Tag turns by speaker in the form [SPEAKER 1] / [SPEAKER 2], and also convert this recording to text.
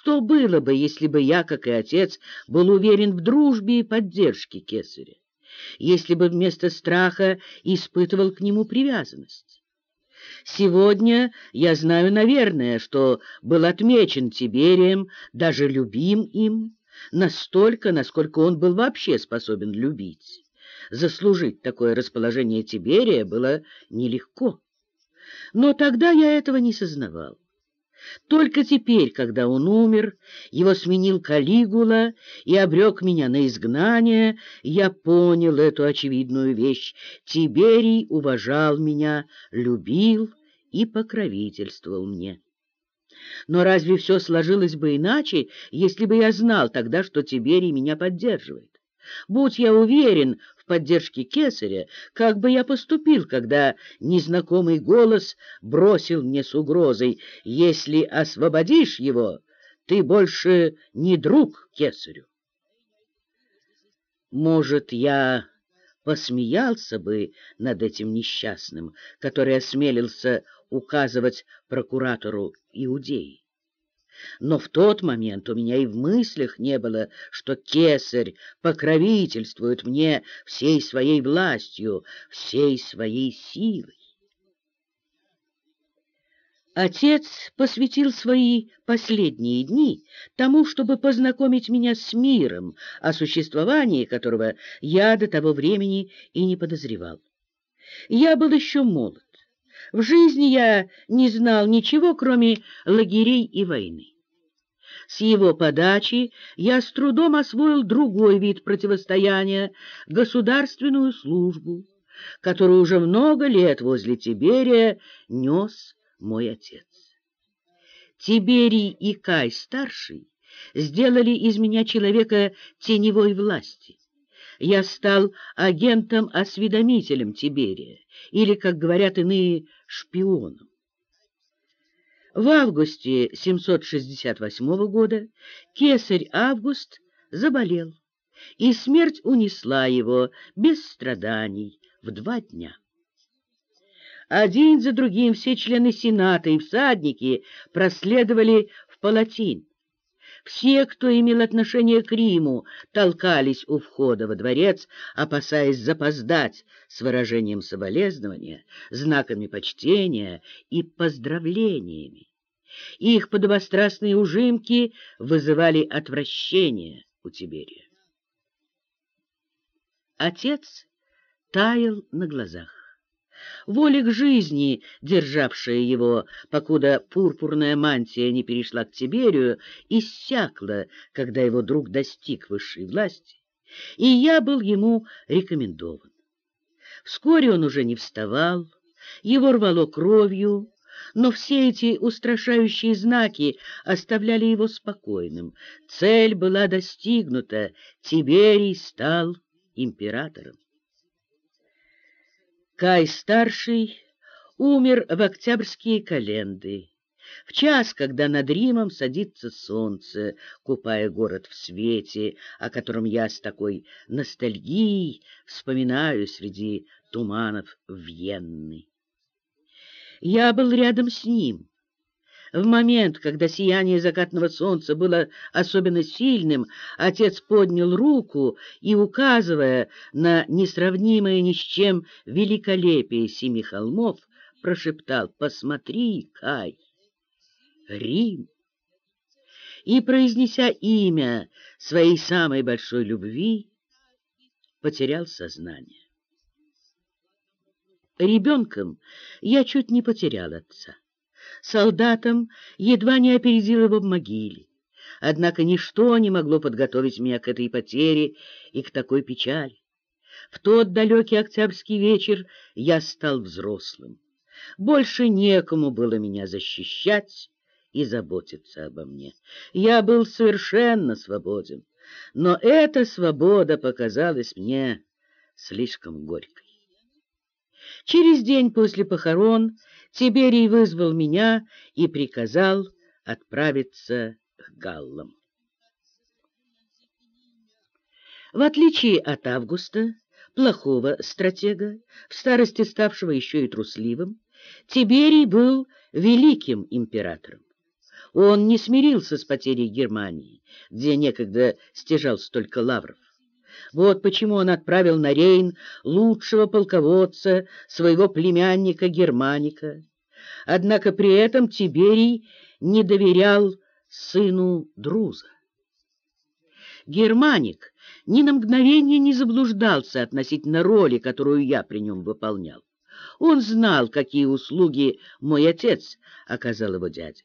[SPEAKER 1] Что было бы, если бы я, как и отец, был уверен в дружбе и поддержке кесаря? Если бы вместо страха испытывал к нему привязанность? Сегодня я знаю, наверное, что был отмечен Тиберием, даже любим им, настолько, насколько он был вообще способен любить. Заслужить такое расположение Тиберия было нелегко. Но тогда я этого не сознавал. Только теперь, когда он умер, его сменил Калигула и обрек меня на изгнание, я понял эту очевидную вещь. Тиберий уважал меня, любил и покровительствовал мне. Но разве все сложилось бы иначе, если бы я знал тогда, что Тиберий меня поддерживает? Будь я уверен поддержки кесаря, как бы я поступил, когда незнакомый голос бросил мне с угрозой «Если освободишь его, ты больше не друг кесарю». Может, я посмеялся бы над этим несчастным, который осмелился указывать прокуратору Иудеи. Но в тот момент у меня и в мыслях не было, что кесарь покровительствует мне всей своей властью, всей своей силой. Отец посвятил свои последние дни тому, чтобы познакомить меня с миром, о существовании которого я до того времени и не подозревал. Я был еще молод. В жизни я не знал ничего, кроме лагерей и войны. С его подачи я с трудом освоил другой вид противостояния — государственную службу, которую уже много лет возле Тиберия нес мой отец. Тиберий и Кай-старший сделали из меня человека теневой власти. Я стал агентом-осведомителем Тиберия, или, как говорят иные, шпионом. В августе 768 года кесарь Август заболел, и смерть унесла его без страданий в два дня. Один за другим все члены Сената и всадники проследовали в Палатин. Все, кто имел отношение к Риму, толкались у входа во дворец, опасаясь запоздать с выражением соболезнования, знаками почтения и поздравлениями. Их подобострастные ужимки вызывали отвращение у Тиберия. Отец таял на глазах. Воля к жизни, державшая его, покуда пурпурная мантия не перешла к Тиберию, иссякла, когда его друг достиг высшей власти, и я был ему рекомендован. Вскоре он уже не вставал, его рвало кровью, но все эти устрашающие знаки оставляли его спокойным. Цель была достигнута, Тиберий стал императором. Кай-старший умер в октябрьские календы, в час, когда над Римом садится солнце, купая город в свете, о котором я с такой ностальгией вспоминаю среди туманов Вьенны. Я был рядом с ним. В момент, когда сияние закатного солнца было особенно сильным, отец поднял руку и, указывая на несравнимое ни с чем великолепие семи холмов, прошептал «Посмотри, Кай, Рим!» И, произнеся имя своей самой большой любви, потерял сознание. Ребенком я чуть не потерял отца солдатом едва не опередил его в могиле. Однако ничто не могло подготовить меня к этой потере и к такой печали. В тот далекий октябрьский вечер я стал взрослым. Больше некому было меня защищать и заботиться обо мне. Я был совершенно свободен, но эта свобода показалась мне слишком горькой. Через день после похорон Тиберий вызвал меня и приказал отправиться к галлам. В отличие от Августа, плохого стратега, в старости ставшего еще и трусливым, Тиберий был великим императором. Он не смирился с потерей Германии, где некогда стяжал столько лавров. Вот почему он отправил на Рейн лучшего полководца, своего племянника Германика. Однако при этом Тиберий не доверял сыну Друза. Германик ни на мгновение не заблуждался относительно роли, которую я при нем выполнял. Он знал, какие услуги мой отец оказал его дяде.